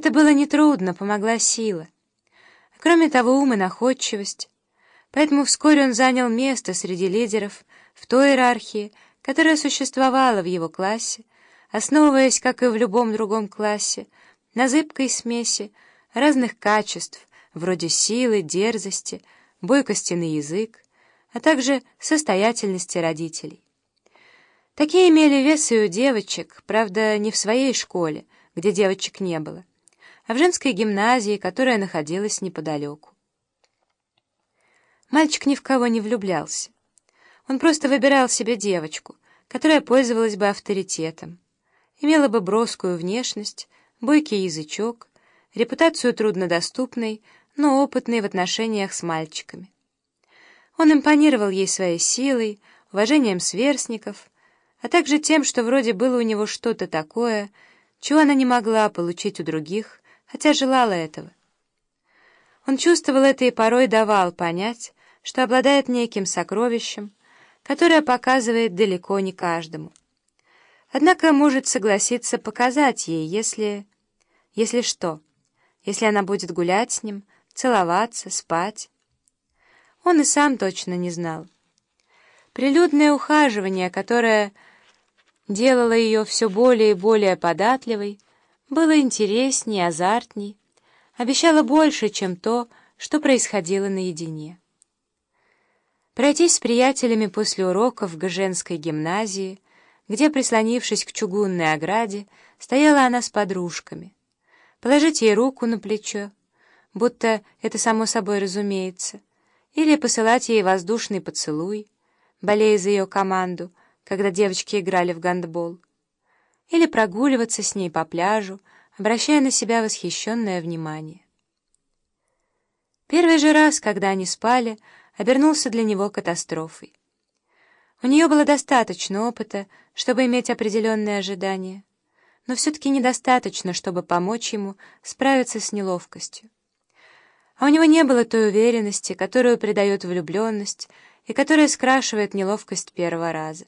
Это было нетрудно, помогла сила. Кроме того, ум и находчивость. Поэтому вскоре он занял место среди лидеров в той иерархии, которая существовала в его классе, основываясь, как и в любом другом классе, на зыбкой смеси разных качеств, вроде силы, дерзости, бойкости на язык, а также состоятельности родителей. Такие имели вес и у девочек, правда, не в своей школе, где девочек не было, а в женской гимназии, которая находилась неподалеку. Мальчик ни в кого не влюблялся. Он просто выбирал себе девочку, которая пользовалась бы авторитетом, имела бы броскую внешность, бойкий язычок, репутацию труднодоступной, но опытной в отношениях с мальчиками. Он импонировал ей своей силой, уважением сверстников, а также тем, что вроде было у него что-то такое, чего она не могла получить у других, хотя желала этого. Он чувствовал это и порой давал понять, что обладает неким сокровищем, которое показывает далеко не каждому. Однако может согласиться показать ей, если... Если что? Если она будет гулять с ним, целоваться, спать? Он и сам точно не знал. Прилюдное ухаживание, которое делало ее все более и более податливой, было интереснее, азартней, обещало больше, чем то, что происходило наедине. Пройтись с приятелями после уроков в Гженской гимназии, где, прислонившись к чугунной ограде, стояла она с подружками. Положить ей руку на плечо, будто это само собой разумеется, или посылать ей воздушный поцелуй, болея за ее команду, когда девочки играли в гандбол, или прогуливаться с ней по пляжу, обращая на себя восхищенное внимание. Первый же раз, когда они спали, обернулся для него катастрофой. У нее было достаточно опыта, чтобы иметь определенные ожидания, но все-таки недостаточно, чтобы помочь ему справиться с неловкостью. А у него не было той уверенности, которую придает влюбленность и которая скрашивает неловкость первого раза.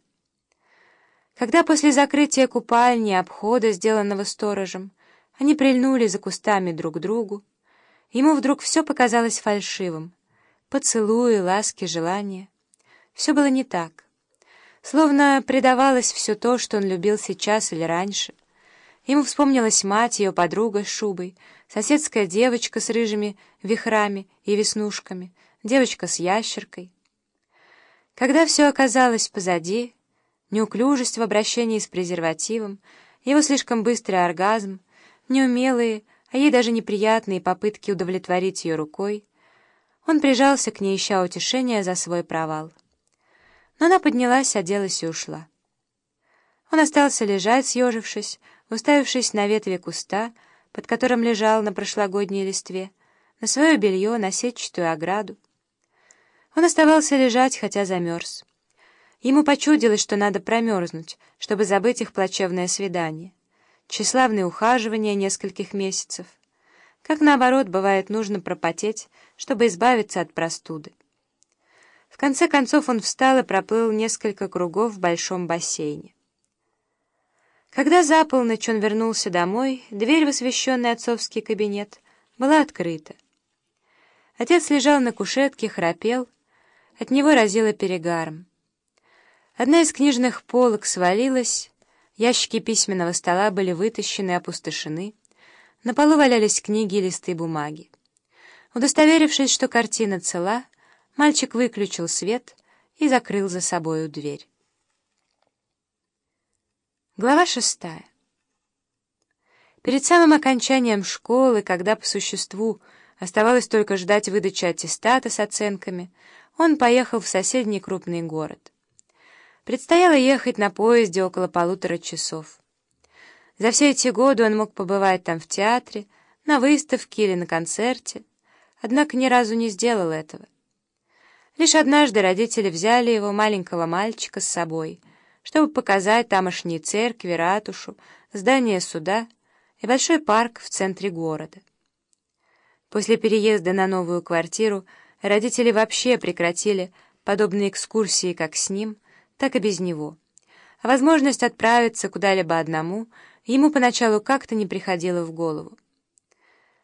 Когда после закрытия купальни и обхода, сделанного сторожем, они прильнули за кустами друг к другу, ему вдруг все показалось фальшивым. Поцелуи, ласки, желания. Все было не так. Словно предавалось все то, что он любил сейчас или раньше. Ему вспомнилась мать, ее подруга с шубой, соседская девочка с рыжими вихрами и веснушками, девочка с ящеркой. Когда все оказалось позади, неуклюжесть в обращении с презервативом, его слишком быстрый оргазм, неумелые, а ей даже неприятные попытки удовлетворить ее рукой, он прижался к ней, ища утешения за свой провал но она поднялась, оделась и ушла. Он остался лежать, съежившись, уставившись на ветви куста, под которым лежал на прошлогодней листве, на свое белье, на сетчатую ограду. Он оставался лежать, хотя замерз. Ему почудилось, что надо промерзнуть, чтобы забыть их плачевное свидание, тщеславные ухаживания нескольких месяцев. Как наоборот, бывает нужно пропотеть, чтобы избавиться от простуды. В конце концов он встал и проплыл несколько кругов в большом бассейне. Когда за полночь он вернулся домой, дверь в освещенный отцовский кабинет была открыта. Отец лежал на кушетке, храпел, от него разило перегаром. Одна из книжных полок свалилась, ящики письменного стола были вытащены и опустошены, на полу валялись книги и листы бумаги. Удостоверившись, что картина цела, Мальчик выключил свет и закрыл за собою дверь. Глава шестая. Перед самым окончанием школы, когда по существу оставалось только ждать выдачи аттестата с оценками, он поехал в соседний крупный город. Предстояло ехать на поезде около полутора часов. За все эти годы он мог побывать там в театре, на выставке или на концерте, однако ни разу не сделал этого. Лишь однажды родители взяли его, маленького мальчика, с собой, чтобы показать тамошние церкви, ратушу, здание суда и большой парк в центре города. После переезда на новую квартиру родители вообще прекратили подобные экскурсии как с ним, так и без него. Возможность отправиться куда-либо одному ему поначалу как-то не приходила в голову.